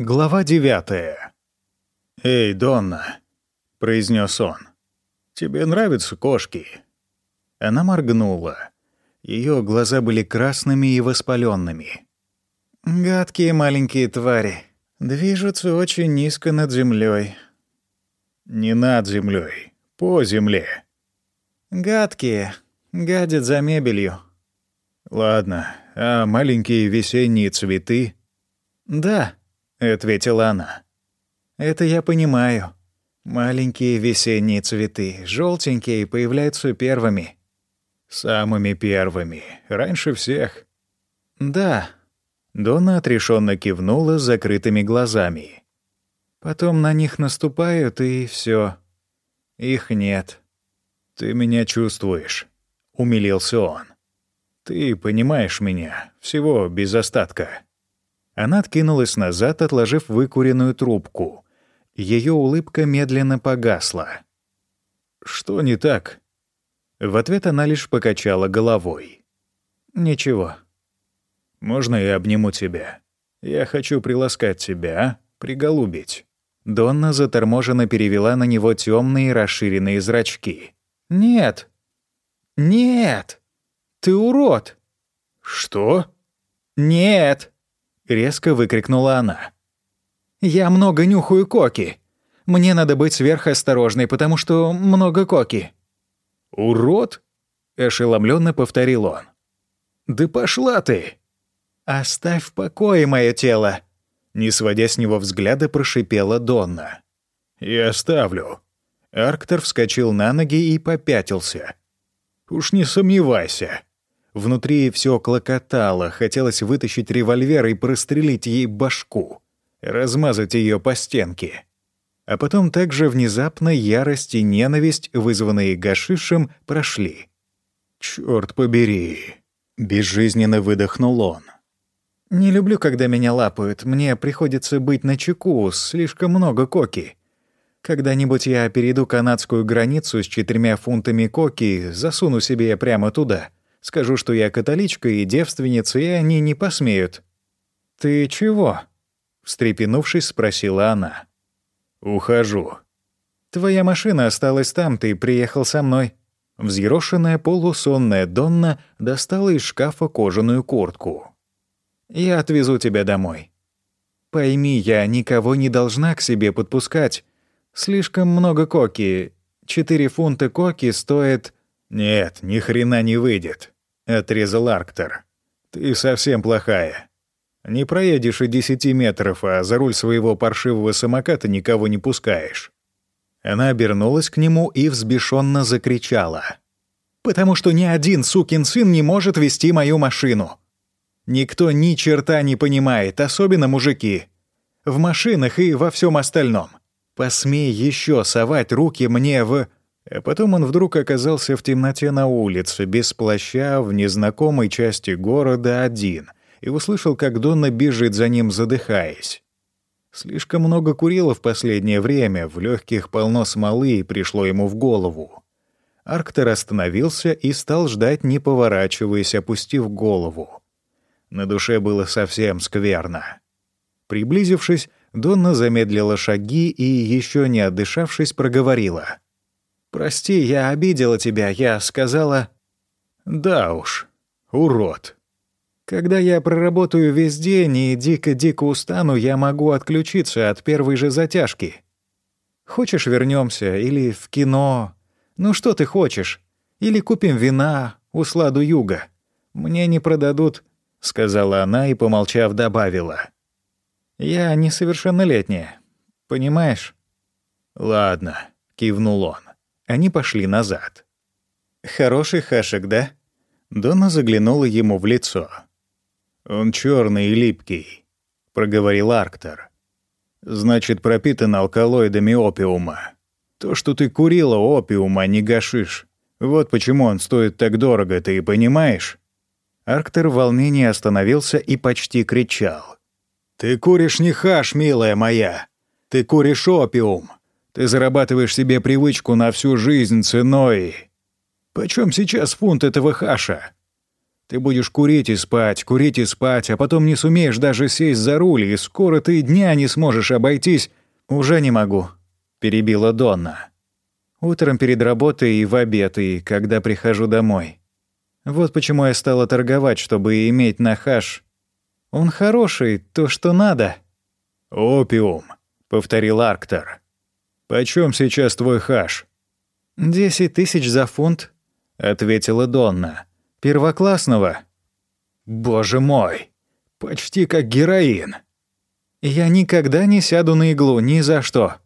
Глава девятая. «Эй, Донна», — произнес он, — «тебе нравятся кошки?» Она моргнула. Ее глаза были красными и воспаленными. «Гадкие маленькие твари. Движутся очень низко над землей. «Не над землей, по земле». «Гадкие. Гадят за мебелью». «Ладно, а маленькие весенние цветы?» «Да», — ответила она. «Это я понимаю. Маленькие весенние цветы, желтенькие, появляются первыми». «Самыми первыми. Раньше всех». «Да». Дона отрешенно кивнула с закрытыми глазами. «Потом на них наступают, и все. Их нет». «Ты меня чувствуешь», — умилился он. «Ты понимаешь меня, всего без остатка». Она откинулась назад, отложив выкуренную трубку. Ее улыбка медленно погасла. «Что не так?» В ответ она лишь покачала головой. «Ничего». «Можно я обниму тебя? Я хочу приласкать тебя, а? приголубить». Донна заторможенно перевела на него темные расширенные зрачки. «Нет! Нет! Ты урод!» «Что?» «Нет!» Резко выкрикнула она. «Я много нюхаю коки. Мне надо быть сверхосторожной, потому что много коки». «Урод?» — ошеломленно повторил он. «Да пошла ты!» «Оставь в покое мое тело!» Не сводя с него взгляда, прошипела Донна. «Я оставлю». Арктор вскочил на ноги и попятился. «Уж не сомневайся». Внутри все клокотало, хотелось вытащить револьвер и прострелить ей башку, размазать ее по стенке. А потом также внезапно ярость и ненависть, вызванные гашишем, прошли. «Чёрт побери!» — безжизненно выдохнул он. «Не люблю, когда меня лапают. Мне приходится быть на чеку, слишком много коки. Когда-нибудь я перейду канадскую границу с четырьмя фунтами коки, засуну себе прямо туда. Скажу, что я католичка и девственница, и они не посмеют». «Ты чего?» — встрепенувшись, спросила она. «Ухожу». «Твоя машина осталась там, ты приехал со мной». Взъерошенная полусонная Донна достала из шкафа кожаную куртку. «Я отвезу тебя домой. Пойми, я никого не должна к себе подпускать. Слишком много коки. Четыре фунта коки стоит...» «Нет, ни хрена не выйдет», — отрезал Арктор. «Ты совсем плохая. Не проедешь и десяти метров, а за руль своего паршивого самоката никого не пускаешь». Она обернулась к нему и взбешенно закричала. «Потому что ни один сукин сын не может вести мою машину. Никто ни черта не понимает, особенно мужики. В машинах и во всем остальном. Посмей еще совать руки мне в...» Потом он вдруг оказался в темноте на улице, без плаща, в незнакомой части города один, и услышал, как Донна бежит за ним, задыхаясь. Слишком много курила в последнее время, в легких полно смолы, и пришло ему в голову. Арктер остановился и стал ждать, не поворачиваясь, опустив голову. На душе было совсем скверно. Приблизившись, Донна замедлила шаги и, еще не отдышавшись, проговорила — «Прости, я обидела тебя, я сказала...» «Да уж, урод». «Когда я проработаю весь день и дико-дико устану, я могу отключиться от первой же затяжки. Хочешь, вернемся или в кино? Ну что ты хочешь? Или купим вина у сладу юга? Мне не продадут», — сказала она и, помолчав, добавила. «Я несовершеннолетняя, понимаешь?» «Ладно», — кивнул он. Они пошли назад. «Хороший хашек, да?» Дона заглянула ему в лицо. «Он черный и липкий», — проговорил Арктор. «Значит, пропитан алкалоидами опиума. То, что ты курила опиума, не гашиш. Вот почему он стоит так дорого, ты понимаешь?» Арктор в волнении остановился и почти кричал. «Ты куришь не хаш, милая моя. Ты куришь опиум. Ты зарабатываешь себе привычку на всю жизнь ценой. Почем сейчас фунт этого хаша? Ты будешь курить и спать, курить и спать, а потом не сумеешь даже сесть за руль, и скоро ты дня не сможешь обойтись. Уже не могу, перебила Донна. Утром перед работой и в обед, и когда прихожу домой. Вот почему я стала торговать, чтобы иметь на хаш. Он хороший, то, что надо. «Опиум», — повторил Арктор. «Почем сейчас твой хаш?» «Десять тысяч за фунт», — ответила Донна. «Первоклассного». «Боже мой! Почти как героин!» «Я никогда не сяду на иглу, ни за что.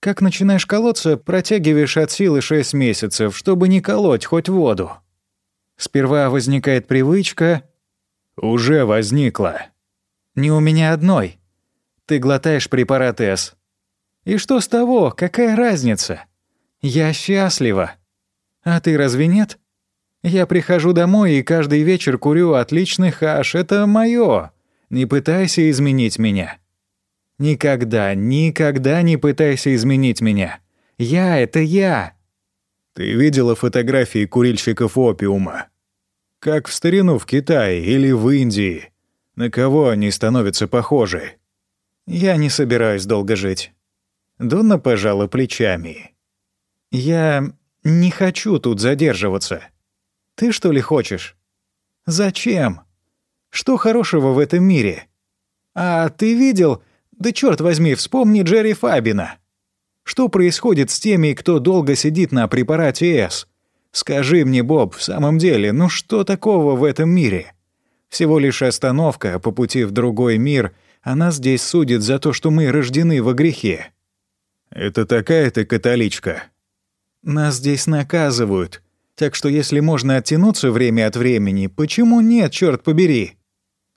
Как начинаешь колоться, протягиваешь от силы шесть месяцев, чтобы не колоть хоть воду. Сперва возникает привычка...» «Уже возникла». «Не у меня одной. Ты глотаешь препарат С. И что с того? Какая разница? Я счастлива. А ты разве нет? Я прихожу домой и каждый вечер курю отличный хаш. Это моё. Не пытайся изменить меня. Никогда, никогда не пытайся изменить меня. Я — это я. Ты видела фотографии курильщиков опиума? Как в старину в Китае или в Индии. На кого они становятся похожи? Я не собираюсь долго жить. Донна пожала плечами. Я не хочу тут задерживаться. Ты что ли хочешь? Зачем? Что хорошего в этом мире? А ты видел? Да черт возьми, вспомни Джерри Фабина. Что происходит с теми, кто долго сидит на препарате С? Скажи мне, Боб, в самом деле, ну что такого в этом мире? Всего лишь остановка по пути в другой мир — она здесь судит за то, что мы рождены во грехе. Это такая ты католичка. Нас здесь наказывают. Так что если можно оттянуться время от времени, почему нет, черт побери?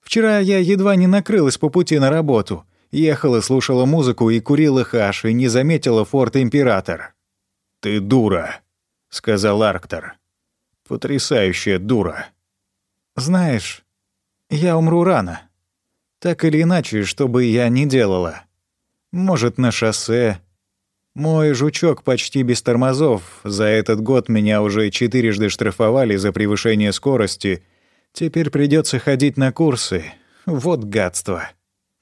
Вчера я едва не накрылась по пути на работу. Ехала, слушала музыку и курила хаш, и не заметила форт Император. «Ты дура», — сказал Арктор. «Потрясающая дура». «Знаешь, я умру рано. Так или иначе, что бы я ни делала. Может, на шоссе. Мой жучок почти без тормозов. За этот год меня уже четырежды штрафовали за превышение скорости. Теперь придется ходить на курсы. Вот гадство.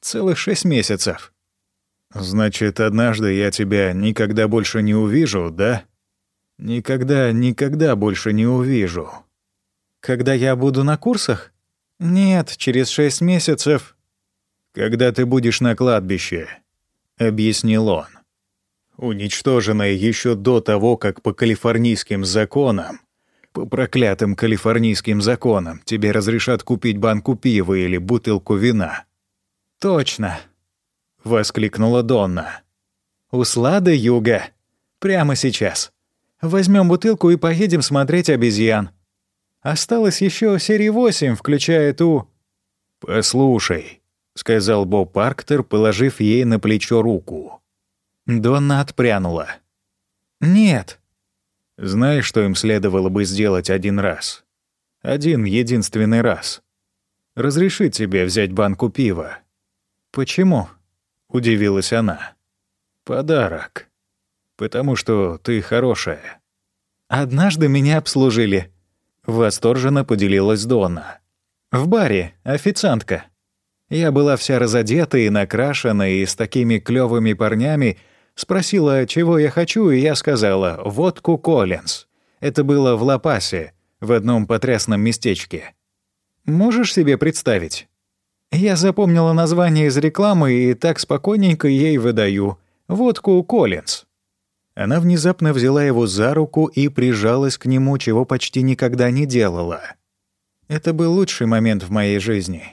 Целых шесть месяцев. Значит, однажды я тебя никогда больше не увижу, да? Никогда, никогда больше не увижу. Когда я буду на курсах? Нет, через шесть месяцев когда ты будешь на кладбище», — объяснил он. «Уничтоженное еще до того, как по калифорнийским законам, по проклятым калифорнийским законам, тебе разрешат купить банку пива или бутылку вина». «Точно», — воскликнула Донна. «Услада юга. Прямо сейчас. Возьмем бутылку и поедем смотреть обезьян. Осталось еще серии восемь, включая ту...» «Послушай», — сказал Боб Парктер, положив ей на плечо руку. Донна отпрянула. «Нет». «Знаешь, что им следовало бы сделать один раз? Один единственный раз. Разрешить тебе взять банку пива». «Почему?» — удивилась она. «Подарок. Потому что ты хорошая». «Однажды меня обслужили», — восторженно поделилась Донна. «В баре, официантка». Я была вся разодета и накрашена, и с такими клёвыми парнями. Спросила, чего я хочу, и я сказала «водку Коллинз». Это было в Ла-Пасе, в одном потрясном местечке. Можешь себе представить? Я запомнила название из рекламы и так спокойненько ей выдаю. «Водку Коллинз». Она внезапно взяла его за руку и прижалась к нему, чего почти никогда не делала. Это был лучший момент в моей жизни.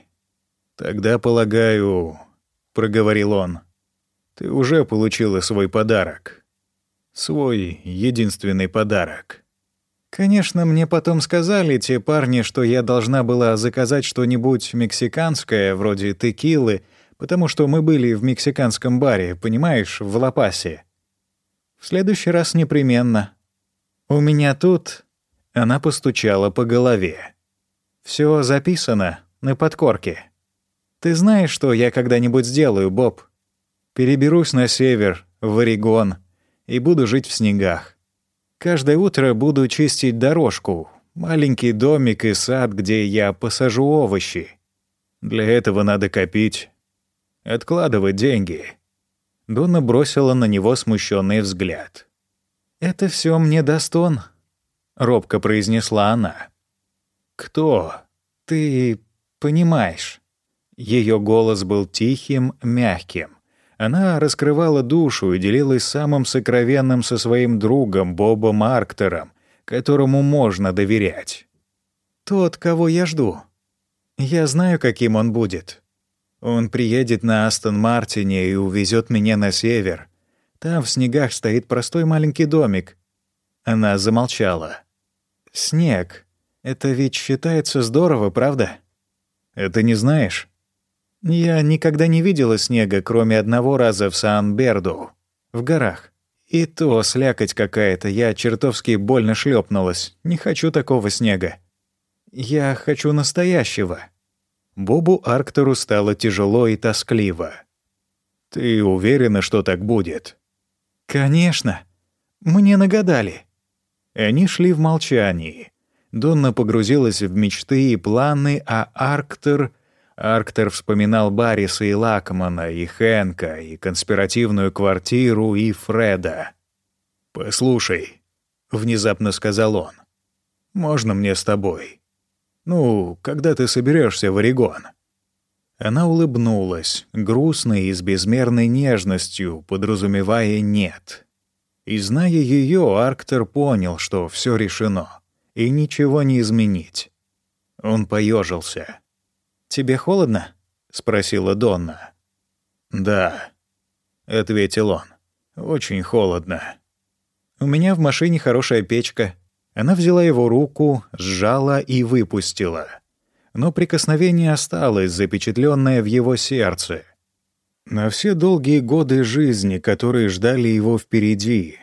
«Тогда, полагаю, — проговорил он, — ты уже получила свой подарок. Свой единственный подарок». Конечно, мне потом сказали те парни, что я должна была заказать что-нибудь мексиканское, вроде текилы, потому что мы были в мексиканском баре, понимаешь, в Лапасе. В следующий раз непременно. У меня тут... Она постучала по голове. Все записано на подкорке. Ты знаешь, что я когда-нибудь сделаю, Боб? Переберусь на север, в Орегон, и буду жить в снегах. Каждое утро буду чистить дорожку, Маленький домик и сад, где я посажу овощи. Для этого надо копить, откладывать деньги». Донна бросила на него смущенный взгляд. «Это все мне даст он», — робко произнесла она. «Кто?» «Ты понимаешь». Ее голос был тихим, мягким. Она раскрывала душу и делилась самым сокровенным со своим другом Бобом Арктером, которому можно доверять. «Тот, кого я жду. Я знаю, каким он будет. Он приедет на Астон Мартине и увезет меня на север. Там в снегах стоит простой маленький домик». Она замолчала. «Снег. Это ведь считается здорово, правда?» «Это не знаешь?» Я никогда не видела снега, кроме одного раза в Сан-Берду, в горах. И то слякоть какая-то, я чертовски больно шлепнулась. Не хочу такого снега. Я хочу настоящего. Бобу Арктору стало тяжело и тоскливо. «Ты уверена, что так будет?» «Конечно. Мне нагадали». Они шли в молчании. Донна погрузилась в мечты и планы, а Арктер — Арктер вспоминал Барриса и Лакмана, и Хэнка, и конспиративную квартиру, и Фреда. «Послушай», — внезапно сказал он, — «можно мне с тобой? Ну, когда ты соберешься в Орегон?» Она улыбнулась, грустной и с безмерной нежностью, подразумевая «нет». И зная ее, Арктер понял, что все решено, и ничего не изменить. Он поежился. «Тебе холодно?» — спросила Донна. «Да», — ответил он. «Очень холодно». «У меня в машине хорошая печка». Она взяла его руку, сжала и выпустила. Но прикосновение осталось, запечатленное в его сердце. На все долгие годы жизни, которые ждали его впереди.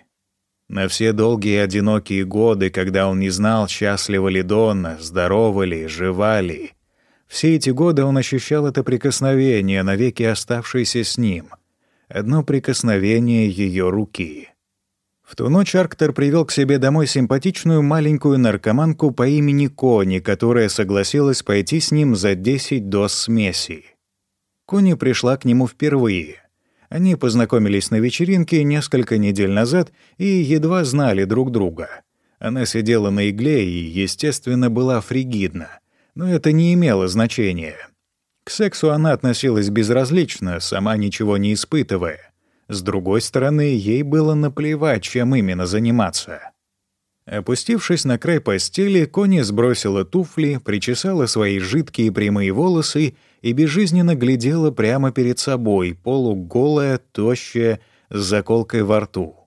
На все долгие одинокие годы, когда он не знал, счастлива ли Донна, здорова ли, жива ли — все эти годы он ощущал это прикосновение, навеки оставшееся с ним. Одно прикосновение ее руки. В ту ночь Арктер привел к себе домой симпатичную маленькую наркоманку по имени Кони, которая согласилась пойти с ним за 10 доз смеси. Кони пришла к нему впервые. Они познакомились на вечеринке несколько недель назад и едва знали друг друга. Она сидела на игле и, естественно, была фригидна — но это не имело значения. К сексу она относилась безразлично, сама ничего не испытывая. С другой стороны, ей было наплевать, чем именно заниматься. Опустившись на край постели, Кони сбросила туфли, причесала свои жидкие прямые волосы и безжизненно глядела прямо перед собой, полуголая, тощая, с заколкой во рту.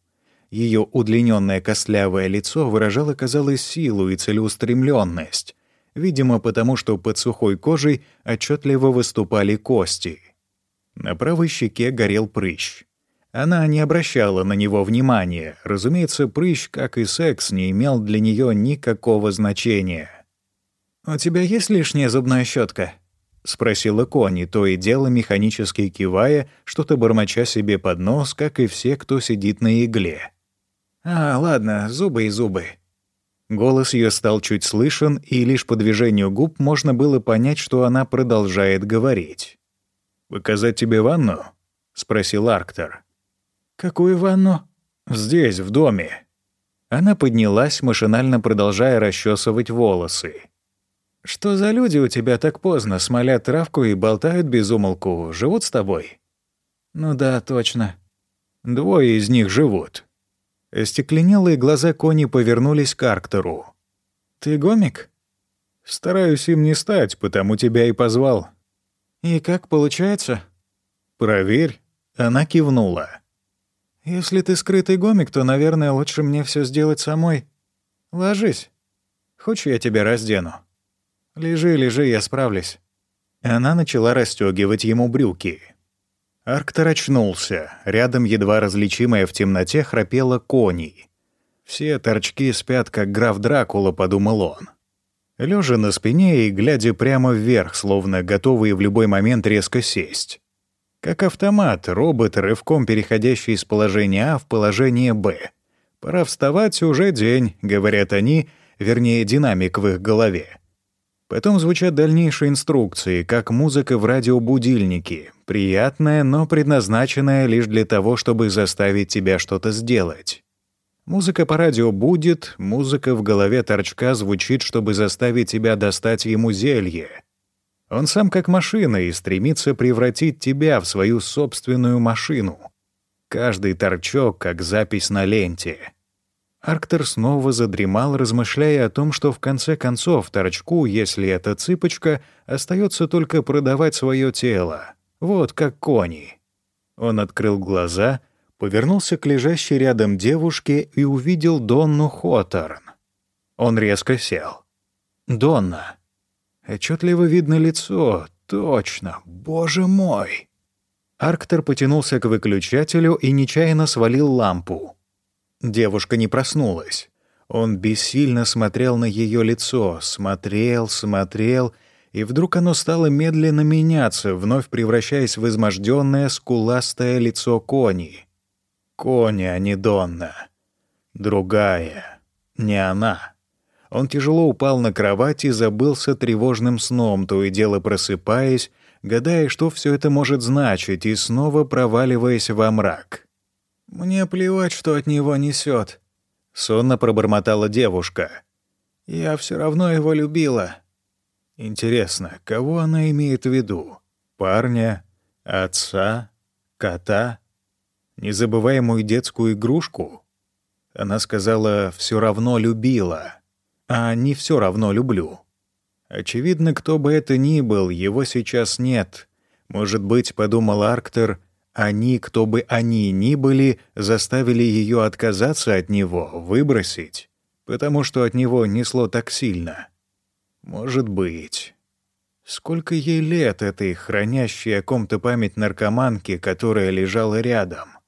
Ее удлиненное костлявое лицо выражало, казалось, силу и целеустремленность, видимо, потому что под сухой кожей отчетливо выступали кости. На правой щеке горел прыщ. Она не обращала на него внимания. Разумеется, прыщ, как и секс, не имел для нее никакого значения. «У тебя есть лишняя зубная щетка? спросила Кони, то и дело механически кивая, что-то бормоча себе под нос, как и все, кто сидит на игле. «А, ладно, зубы и зубы», Голос ее стал чуть слышен, и лишь по движению губ можно было понять, что она продолжает говорить. «Показать тебе ванну?» — спросил Арктор. «Какую ванну?» «Здесь, в доме». Она поднялась, машинально продолжая расчесывать волосы. «Что за люди у тебя так поздно смолят травку и болтают без умолку? Живут с тобой?» «Ну да, точно. Двое из них живут. Остекленелые глаза Кони повернулись к Арктеру. «Ты гомик?» «Стараюсь им не стать, потому тебя и позвал». «И как получается?» «Проверь». Она кивнула. «Если ты скрытый гомик, то, наверное, лучше мне все сделать самой. Ложись. Хочешь, я тебя раздену?» «Лежи, лежи, я справлюсь». Она начала расстегивать ему брюки. Арктор очнулся. Рядом, едва различимая в темноте, храпела коней. «Все торчки спят, как граф Дракула», — подумал он. Лежа на спине и глядя прямо вверх, словно готовые в любой момент резко сесть. Как автомат, робот, рывком переходящий из положения А в положение Б. «Пора вставать, уже день», — говорят они, вернее, динамик в их голове. Потом звучат дальнейшие инструкции, как музыка в радиобудильнике, приятная, но предназначенная лишь для того, чтобы заставить тебя что-то сделать. Музыка по радио будет, музыка в голове торчка звучит, чтобы заставить тебя достать ему зелье. Он сам как машина и стремится превратить тебя в свою собственную машину. Каждый торчок как запись на ленте. Арктер снова задремал, размышляя о том, что в конце концов торчку, если это цыпочка, остается только продавать свое тело. Вот как кони. Он открыл глаза, повернулся к лежащей рядом девушке и увидел Донну Хоторн. Он резко сел. «Донна». Отчетливо видно лицо. Точно. Боже мой. Арктер потянулся к выключателю и нечаянно свалил лампу. Девушка не проснулась. Он бессильно смотрел на ее лицо, смотрел, смотрел, и вдруг оно стало медленно меняться, вновь превращаясь в изможденное скуластое лицо Кони. Кони, а не Донна. Другая. Не она. Он тяжело упал на кровать и забылся тревожным сном, то и дело просыпаясь, гадая, что все это может значить, и снова проваливаясь во мрак. «Мне плевать, что от него несет», — сонно пробормотала девушка. «Я все равно его любила». Интересно, кого она имеет в виду? Парня? Отца? Кота? Незабываемую детскую игрушку? Она сказала «все равно любила», а не «все равно люблю». Очевидно, кто бы это ни был, его сейчас нет. Может быть, подумал Арктер — они, кто бы они ни были, заставили ее отказаться от него, выбросить, потому что от него несло так сильно. Может быть. Сколько ей лет этой хранящей о ком-то память наркоманки, которая лежала рядом?